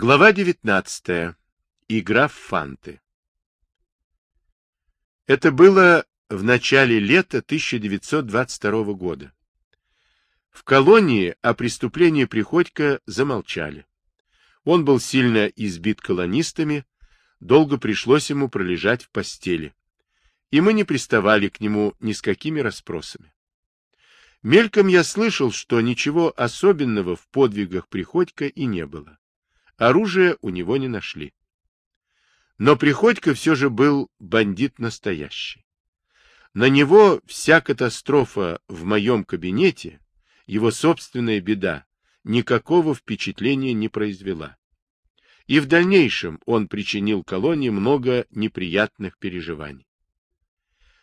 Глава 19. Игра в фанты. Это было в начале лета 1922 года. В колонии о преступлении Приходько замолчали. Он был сильно избит колонистами, долго пришлось ему пролежать в постели. И мы не приставали к нему ни с какими расспросами. Мельком я слышал, что ничего особенного в подвигах Приходько и не было. Оружия у него не нашли. Но Приходько все же был бандит настоящий. На него вся катастрофа в моем кабинете, его собственная беда, никакого впечатления не произвела. И в дальнейшем он причинил колонии много неприятных переживаний.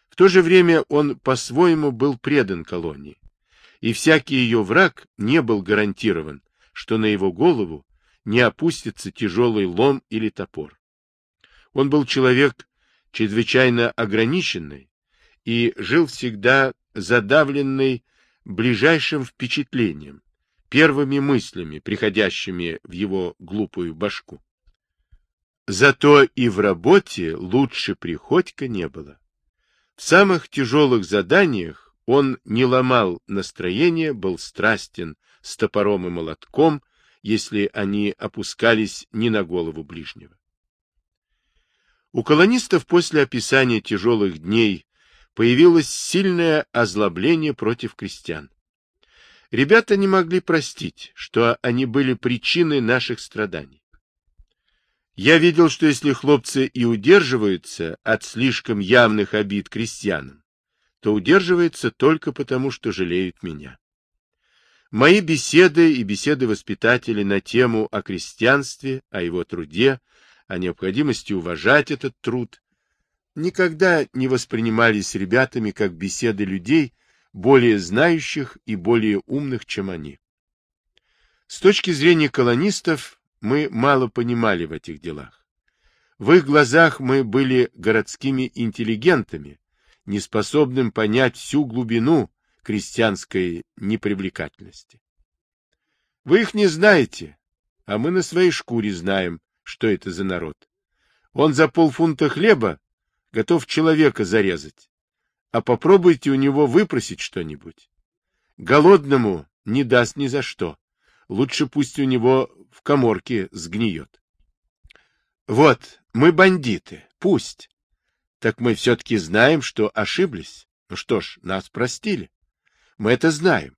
В то же время он по-своему был предан колонии, и всякий ее враг не был гарантирован, что на его голову не опустится тяжелый лом или топор. Он был человек чрезвычайно ограниченный и жил всегда задавленный ближайшим впечатлением, первыми мыслями, приходящими в его глупую башку. Зато и в работе лучше Приходько не было. В самых тяжелых заданиях он не ломал настроение, был страстен с топором и молотком, если они опускались не на голову ближнего. У колонистов после описания тяжелых дней появилось сильное озлобление против крестьян. Ребята не могли простить, что они были причиной наших страданий. Я видел, что если хлопцы и удерживаются от слишком явных обид крестьянам, то удерживаются только потому, что жалеют меня. Мои беседы и беседы воспитателей на тему о крестьянстве, о его труде, о необходимости уважать этот труд, никогда не воспринимались ребятами как беседы людей, более знающих и более умных, чем они. С точки зрения колонистов мы мало понимали в этих делах. В их глазах мы были городскими интеллигентами, неспособным понять всю глубину крестьянской непривлекательности. Вы их не знаете, а мы на своей шкуре знаем, что это за народ. Он за полфунта хлеба готов человека зарезать, а попробуйте у него выпросить что-нибудь. Голодному не даст ни за что. Лучше пусть у него в коморке сгниет. Вот, мы бандиты, пусть. Так мы все-таки знаем, что ошиблись. Ну что ж, нас простили. Мы это знаем.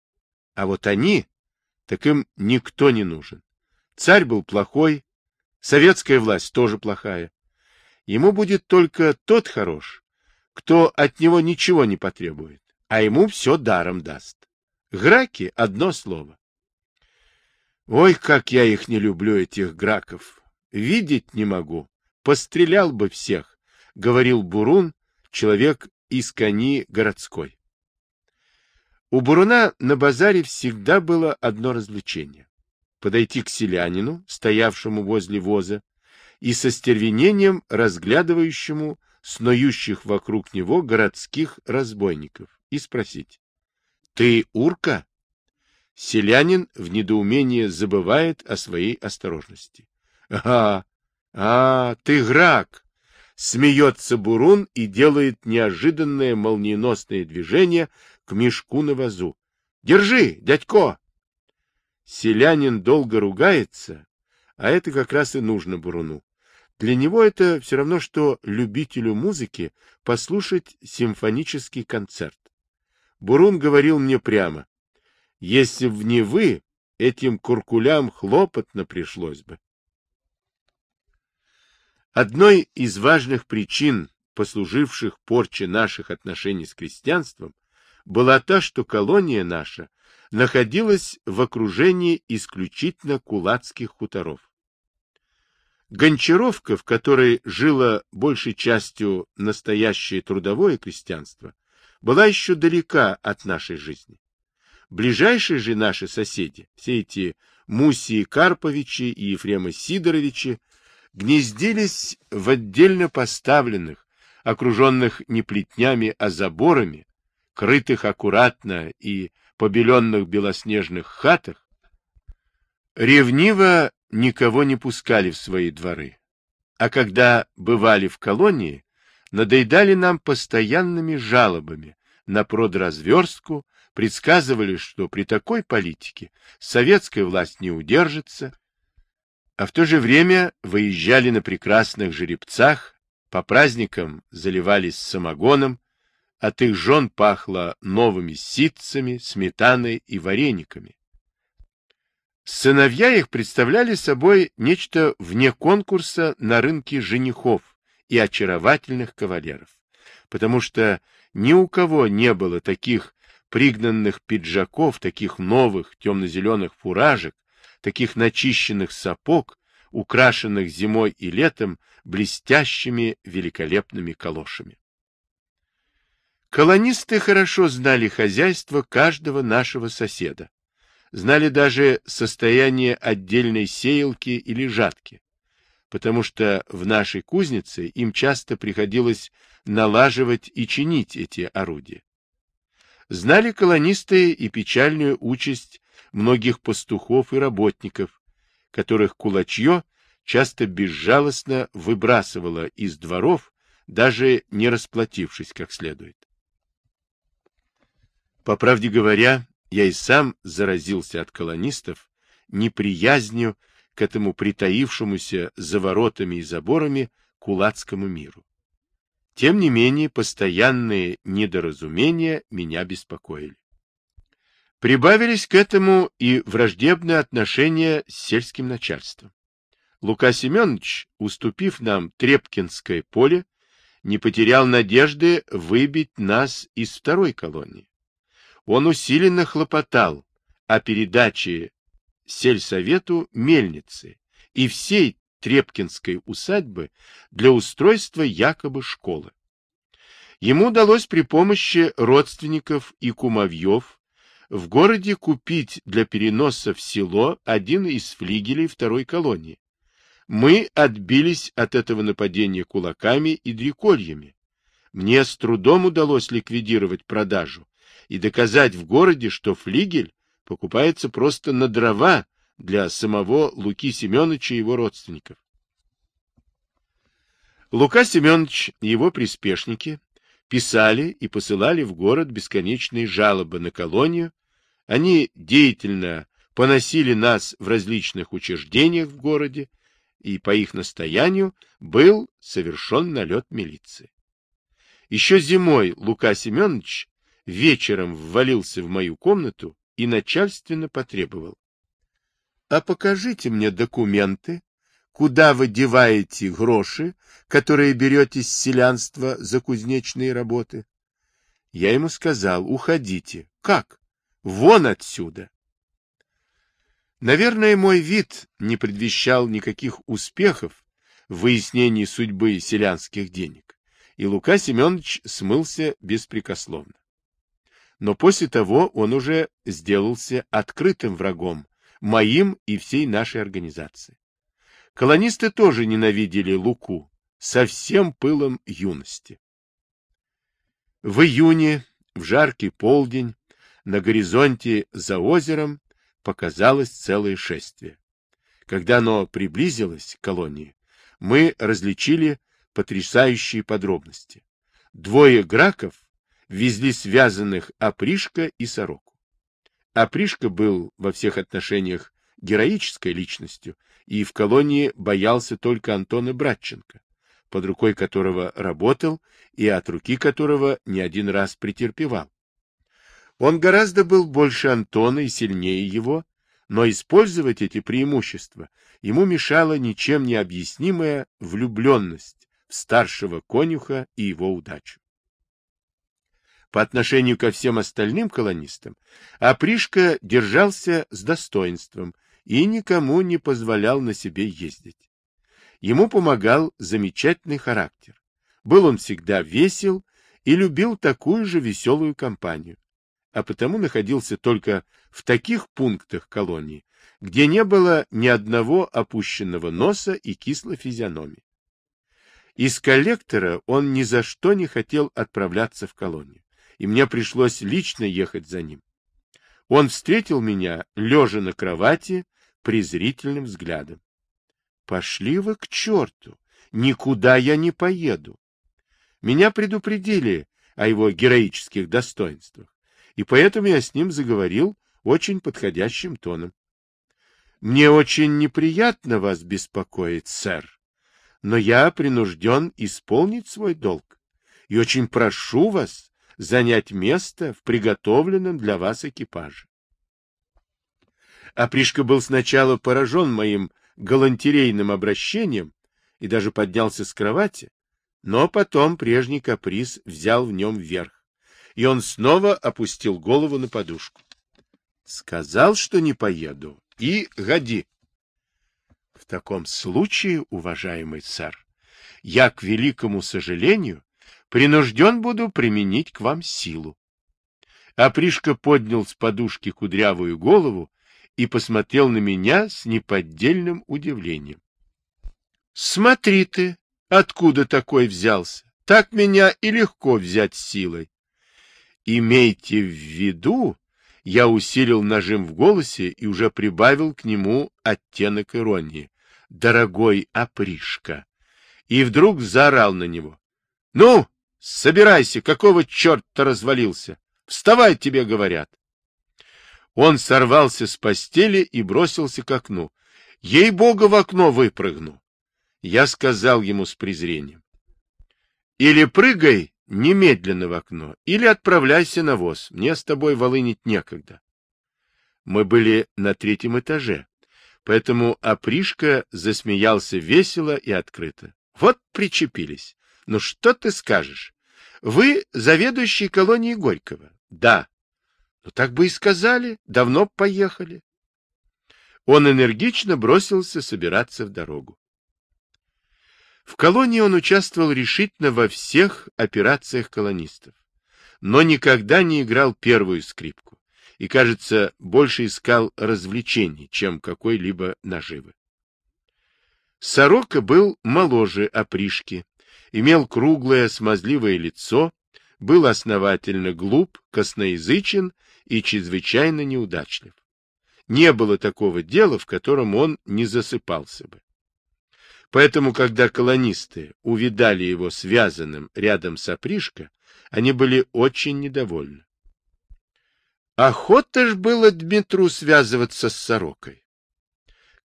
А вот они, так им никто не нужен. Царь был плохой, советская власть тоже плохая. Ему будет только тот хорош, кто от него ничего не потребует, а ему все даром даст. Граки — одно слово. Ой, как я их не люблю, этих граков. Видеть не могу. Пострелял бы всех, — говорил Бурун, человек из кони городской. У Буруна на базаре всегда было одно развлечение — подойти к селянину, стоявшему возле воза, и со стервенением разглядывающему снующих вокруг него городских разбойников, и спросить — Ты урка? Селянин в недоумении забывает о своей осторожности. — А, а, ты грак! Смеется Бурун и делает неожиданное молниеносное движение к мешку на вазу. — Держи, дядько! Селянин долго ругается, а это как раз и нужно Буруну. Для него это все равно, что любителю музыки послушать симфонический концерт. Бурун говорил мне прямо, если б не вы, этим куркулям хлопотно пришлось бы. Одной из важных причин, послуживших порче наших отношений с крестьянством, была та, что колония наша находилась в окружении исключительно кулацких хуторов. Гончаровка, в которой жило большей частью настоящее трудовое крестьянство, была еще далека от нашей жизни. Ближайшие же наши соседи, все эти Мусии Карповичи и Ефремы Сидоровичи, гнездились в отдельно поставленных, окруженных не плетнями, а заборами, крытых аккуратно и побеленных белоснежных хатах, ревниво никого не пускали в свои дворы, а когда бывали в колонии, надоедали нам постоянными жалобами на продразверстку, предсказывали, что при такой политике советская власть не удержится, а в то же время выезжали на прекрасных жеребцах, по праздникам заливались самогоном, от их жен пахло новыми ситцами, сметаной и варениками. Сыновья их представляли собой нечто вне конкурса на рынке женихов и очаровательных кавалеров, потому что ни у кого не было таких пригнанных пиджаков, таких новых темно-зеленых фуражек, таких начищенных сапог, украшенных зимой и летом блестящими великолепными калошами. Колонисты хорошо знали хозяйство каждого нашего соседа, знали даже состояние отдельной сеялки или жатки, потому что в нашей кузнице им часто приходилось налаживать и чинить эти орудия. Знали колонисты и печальную участь многих пастухов и работников, которых кулачье часто безжалостно выбрасывало из дворов, даже не расплатившись как следует. По правде говоря, я и сам заразился от колонистов неприязнью к этому притаившемуся за воротами и заборами кулацкому миру. Тем не менее, постоянные недоразумения меня беспокоили. Прибавились к этому и враждебные отношения с сельским начальством. Лука Семенович, уступив нам Трепкинское поле, не потерял надежды выбить нас из второй колонии он усиленно хлопотал о передаче сельсовету мельницы и всей Трепкинской усадьбы для устройства якобы школы. Ему удалось при помощи родственников и кумовьев в городе купить для переноса в село один из флигелей второй колонии. Мы отбились от этого нападения кулаками и дрекольями. Мне с трудом удалось ликвидировать продажу, и доказать в городе, что флигель покупается просто на дрова для самого Луки Семеновича и его родственников. Лука Семенович и его приспешники писали и посылали в город бесконечные жалобы на колонию, они деятельно поносили нас в различных учреждениях в городе, и по их настоянию был совершен налет милиции. Еще зимой Лука Семенович вечером ввалился в мою комнату и начальственно потребовал. — А покажите мне документы, куда вы деваете гроши, которые берете с селянства за кузнечные работы. Я ему сказал, уходите. Как? Вон отсюда. Наверное, мой вид не предвещал никаких успехов в выяснении судьбы селянских денег, и Лука Семенович смылся беспрекословно но после того он уже сделался открытым врагом, моим и всей нашей организации. Колонисты тоже ненавидели Луку со всем пылом юности. В июне, в жаркий полдень, на горизонте за озером показалось целое шествие. Когда оно приблизилось к колонии, мы различили потрясающие подробности. Двое граков везли связанных опришка и сороку. Опришка был во всех отношениях героической личностью и в колонии боялся только Антона Братченко, под рукой которого работал и от руки которого не один раз претерпевал. Он гораздо был больше Антона и сильнее его, но использовать эти преимущества ему мешала ничем не объяснимая влюбленность в старшего конюха и его удачу по отношению ко всем остальным колонистам, Опришка держался с достоинством и никому не позволял на себе ездить. Ему помогал замечательный характер. Был он всегда весел и любил такую же веселую компанию, а потому находился только в таких пунктах колонии, где не было ни одного опущенного носа и кислой физиономии. Из коллектора он ни за что не хотел отправляться в колонию и мне пришлось лично ехать за ним. Он встретил меня, лежа на кровати, презрительным взглядом. Пошли вы к черту! Никуда я не поеду. Меня предупредили о его героических достоинствах, и поэтому я с ним заговорил очень подходящим тоном. Мне очень неприятно вас беспокоить, сэр, но я принужден исполнить свой долг и очень прошу вас занять место в приготовленном для вас экипаже. Апришка был сначала поражен моим галантерейным обращением и даже поднялся с кровати, но потом прежний каприз взял в нем верх, и он снова опустил голову на подушку. Сказал, что не поеду, и годи. В таком случае, уважаемый сэр, я, к великому сожалению, принужден буду применить к вам силу. Апришка поднял с подушки кудрявую голову и посмотрел на меня с неподдельным удивлением. — Смотри ты, откуда такой взялся. Так меня и легко взять силой. Имейте в виду, я усилил нажим в голосе и уже прибавил к нему оттенок иронии. Дорогой опришка. И вдруг заорал на него. — Ну, собирайся, какого черта развалился? Вставай, тебе говорят. Он сорвался с постели и бросился к окну. Ей-богу, в окно выпрыгну. Я сказал ему с презрением. Или прыгай немедленно в окно, или отправляйся на воз. Мне с тобой волынить некогда. Мы были на третьем этаже, поэтому опришка засмеялся весело и открыто. Вот причепились. Ну что ты скажешь? Вы заведующий колонией Горького? Да. Ну так бы и сказали, давно поехали. Он энергично бросился собираться в дорогу. В колонии он участвовал решительно во всех операциях колонистов, но никогда не играл первую скрипку и, кажется, больше искал развлечений, чем какой-либо наживы. Сорока был моложе опришки, имел круглое смазливое лицо, был основательно глуп, косноязычен и чрезвычайно неудачлив. Не было такого дела, в котором он не засыпался бы. Поэтому, когда колонисты увидали его связанным рядом с опришко, они были очень недовольны. Охота ж было Дмитру связываться с сорокой.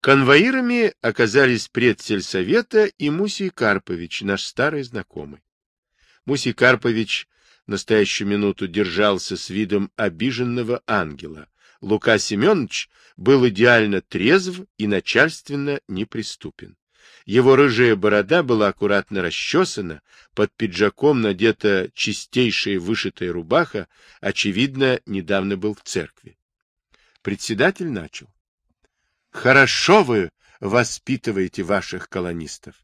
Конвоирами оказались предсельсовета и Мусий Карпович, наш старый знакомый. Мусий Карпович в настоящую минуту держался с видом обиженного ангела. Лука Семенович был идеально трезв и начальственно неприступен. Его рыжая борода была аккуратно расчесана, под пиджаком надета чистейшая вышитая рубаха, очевидно, недавно был в церкви. Председатель начал. «Хорошо вы воспитываете ваших колонистов.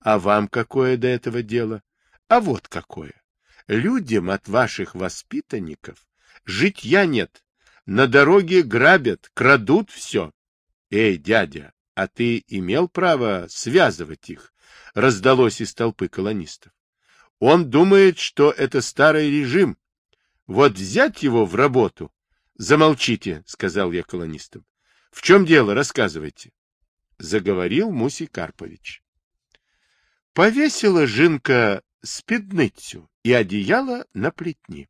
А вам какое до этого дело? А вот какое. Людям от ваших воспитанников житья нет. На дороге грабят, крадут все. Эй, дядя, а ты имел право связывать их? Раздалось из толпы колонистов. Он думает, что это старый режим. Вот взять его в работу. Замолчите, сказал я колонистам. В чем дело, рассказывайте. Заговорил Мусий Карпович. Повесила Жинка спидницу и одеяло на плетни.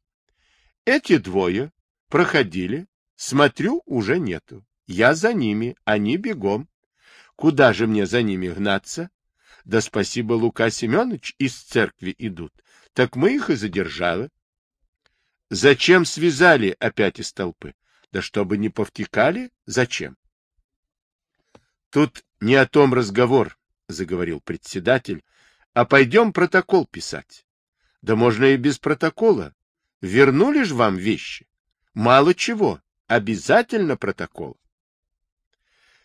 Эти двое проходили, смотрю, уже нету. Я за ними, они бегом. Куда же мне за ними гнаться? Да спасибо, Лука Семенович из церкви идут. Так мы их и задержали. Зачем связали опять из толпы? Да чтобы не повтекали? Зачем? Тут не о том разговор, заговорил председатель, а пойдем протокол писать. Да можно и без протокола. Вернули ж вам вещи. Мало чего, обязательно протокол.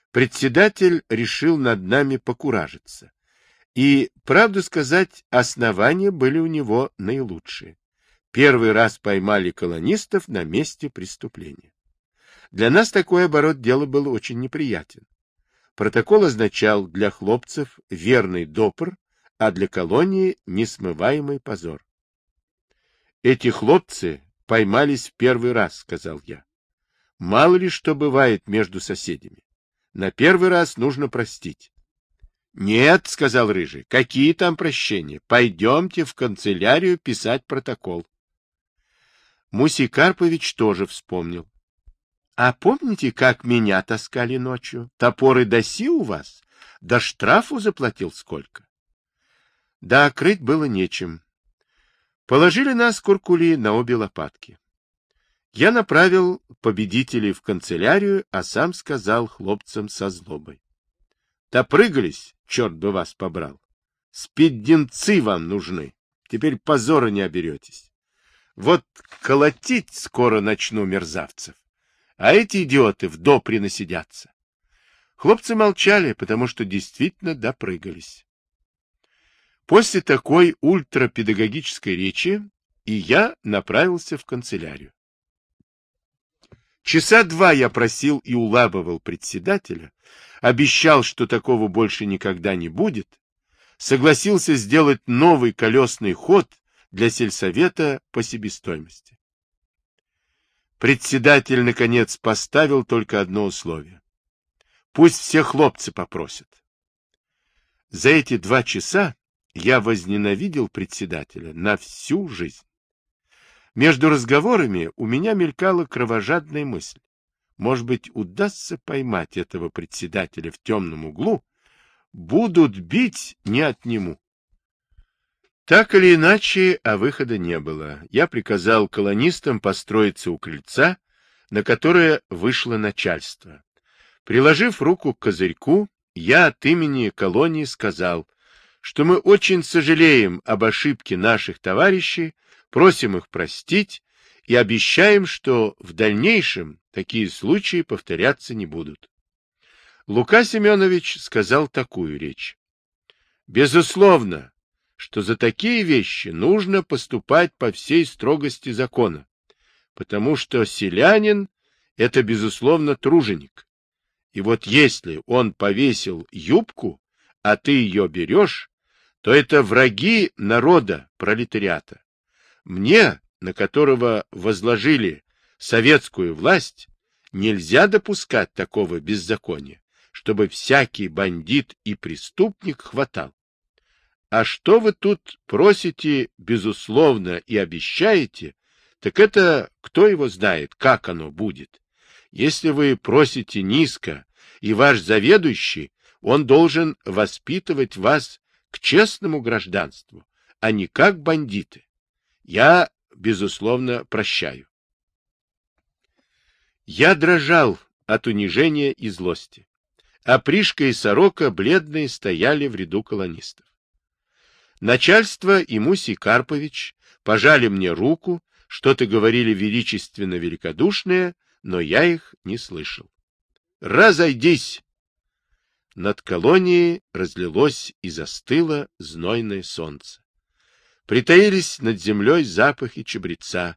Председатель решил над нами покуражиться. И, правду сказать, основания были у него наилучшие. Первый раз поймали колонистов на месте преступления. Для нас такой оборот дела был очень неприятен. Протокол означал для хлопцев верный допр, а для колонии несмываемый позор. Эти хлопцы поймались в первый раз, сказал я. Мало ли что бывает между соседями. На первый раз нужно простить. — Нет, — сказал Рыжий, — какие там прощения? Пойдемте в канцелярию писать протокол. Мусий Карпович тоже вспомнил. — А помните, как меня таскали ночью? Топоры доси у вас? Да штрафу заплатил сколько? Да, крыть было нечем. Положили нас куркули на обе лопатки. Я направил победителей в канцелярию, а сам сказал хлопцам со злобой. — Допрыгались, черт бы вас побрал. Спидденцы вам нужны. Теперь позора не оберетесь. Вот колотить скоро начну мерзавцев. А эти идиоты в допре насидятся. Хлопцы молчали, потому что действительно допрыгались. После такой ультрапедагогической речи и я направился в канцелярию. Часа два я просил и улабывал председателя, обещал, что такого больше никогда не будет, согласился сделать новый колесный ход для сельсовета по себестоимости. Председатель, наконец, поставил только одно условие. Пусть все хлопцы попросят. За эти два часа я возненавидел председателя на всю жизнь. Между разговорами у меня мелькала кровожадная мысль. Может быть, удастся поймать этого председателя в темном углу, будут бить, не отниму. Так или иначе, а выхода не было. Я приказал колонистам построиться у крыльца, на которое вышло начальство. Приложив руку к козырьку, я от имени колонии сказал — что мы очень сожалеем об ошибке наших товарищей, просим их простить и обещаем, что в дальнейшем такие случаи повторяться не будут. Лука Семенович сказал такую речь. Безусловно, что за такие вещи нужно поступать по всей строгости закона, потому что селянин — это, безусловно, труженик. И вот если он повесил юбку, а ты ее берешь, то это враги народа, пролетариата. Мне, на которого возложили советскую власть, нельзя допускать такого беззакония, чтобы всякий бандит и преступник хватал. А что вы тут просите, безусловно, и обещаете, так это кто его знает, как оно будет. Если вы просите низко, и ваш заведующий он должен воспитывать вас к честному гражданству, а не как бандиты. Я, безусловно, прощаю. Я дрожал от унижения и злости. а Пришка и Сорока бледные стояли в ряду колонистов. Начальство и Мусий Карпович пожали мне руку, что-то говорили величественно великодушное, но я их не слышал. «Разойдись!» Над колонией разлилось и застыло знойное солнце. Притаились над землей запахи чабреца.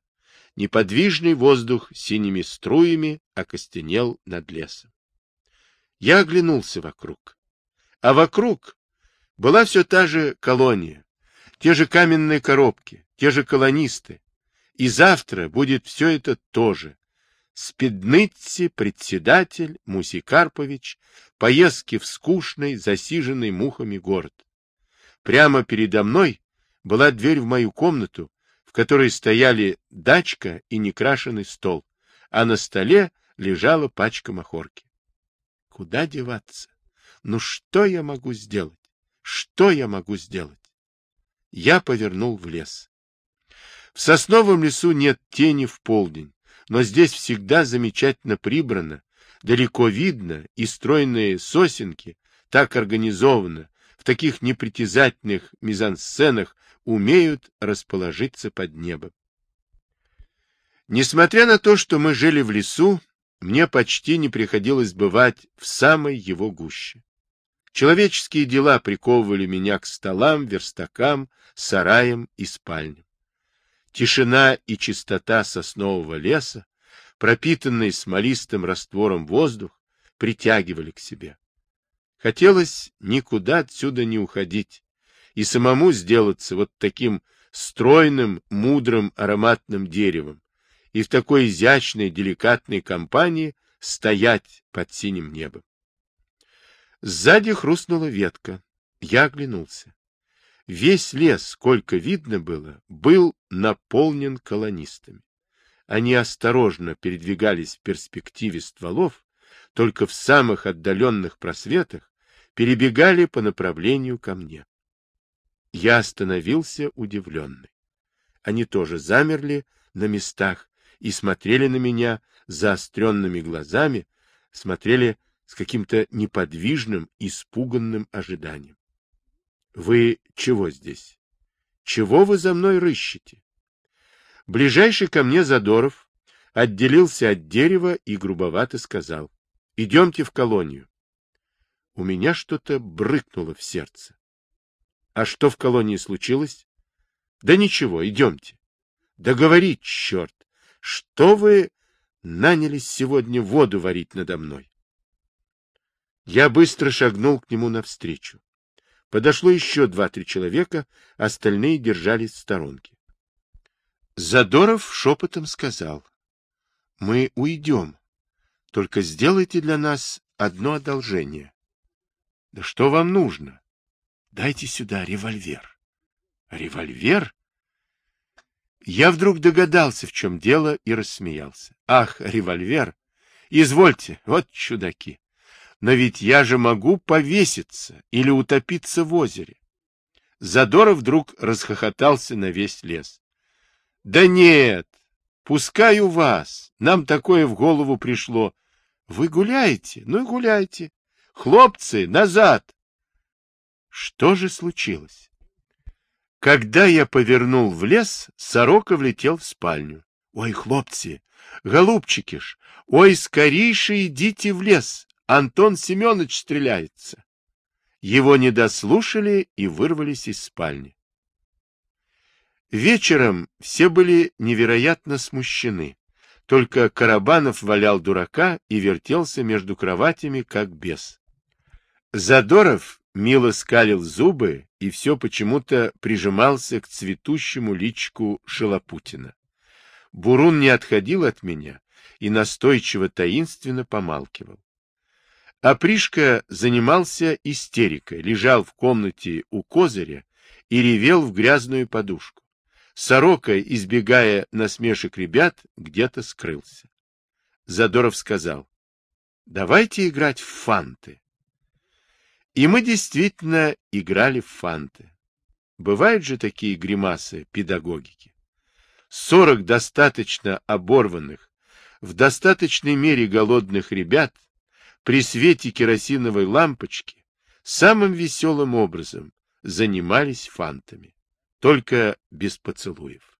Неподвижный воздух синими струями окостенел над лесом. Я оглянулся вокруг. А вокруг была все та же колония, те же каменные коробки, те же колонисты. И завтра будет все это тоже, Спидныцци, председатель, Мусикарпович, поездки в скучный, засиженный мухами город. Прямо передо мной была дверь в мою комнату, в которой стояли дачка и некрашенный стол, а на столе лежала пачка махорки. Куда деваться? Ну что я могу сделать? Что я могу сделать? Я повернул в лес. В сосновом лесу нет тени в полдень, но здесь всегда замечательно прибрано, далеко видно, и стройные сосенки так организованы, в таких непритязательных мизансценах умеют расположиться под небом. Несмотря на то, что мы жили в лесу, мне почти не приходилось бывать в самой его гуще. Человеческие дела приковывали меня к столам, верстакам, сараям и спальням. Тишина и чистота соснового леса, пропитанный смолистым раствором воздух, притягивали к себе. Хотелось никуда отсюда не уходить и самому сделаться вот таким стройным, мудрым, ароматным деревом и в такой изящной, деликатной компании стоять под синим небом. Сзади хрустнула ветка. Я оглянулся. Весь лес, сколько видно было, был наполнен колонистами. Они осторожно передвигались в перспективе стволов, только в самых отдаленных просветах перебегали по направлению ко мне. Я остановился удивленный. Они тоже замерли на местах и смотрели на меня заостренными глазами, смотрели с каким-то неподвижным, испуганным ожиданием. — Вы чего здесь? Чего вы за мной рыщете? Ближайший ко мне Задоров отделился от дерева и грубовато сказал. — Идемте в колонию. У меня что-то брыкнуло в сердце. — А что в колонии случилось? — Да ничего, идемте. — Да говори, черт! Что вы нанялись сегодня воду варить надо мной? Я быстро шагнул к нему навстречу. Подошло еще два-три человека, остальные держались в сторонке. Задоров шепотом сказал. — Мы уйдем. Только сделайте для нас одно одолжение. — Да что вам нужно? Дайте сюда револьвер. — Револьвер? Я вдруг догадался, в чем дело, и рассмеялся. Ах, револьвер! Извольте, вот чудаки. Но ведь я же могу повеситься или утопиться в озере. Задоров вдруг расхохотался на весь лес. Да нет, пускай у вас. Нам такое в голову пришло. Вы гуляете? Ну и гуляйте. Хлопцы, назад! Что же случилось? Когда я повернул в лес, сорока влетел в спальню. Ой, хлопцы, голубчики ж, ой, скорейше идите в лес, Антон Семенович стреляется. Его не дослушали и вырвались из спальни. Вечером все были невероятно смущены. Только Карабанов валял дурака и вертелся между кроватями, как бес. Задоров мило скалил зубы и все почему-то прижимался к цветущему личку Шалопутина. Бурун не отходил от меня и настойчиво таинственно помалкивал. Апришка занимался истерикой, лежал в комнате у козыря и ревел в грязную подушку. Сорока, избегая насмешек ребят, где-то скрылся. Задоров сказал, давайте играть в фанты. И мы действительно играли в фанты. Бывают же такие гримасы педагогики. Сорок достаточно оборванных, в достаточной мере голодных ребят при свете керосиновой лампочки самым веселым образом занимались фантами, только без поцелуев.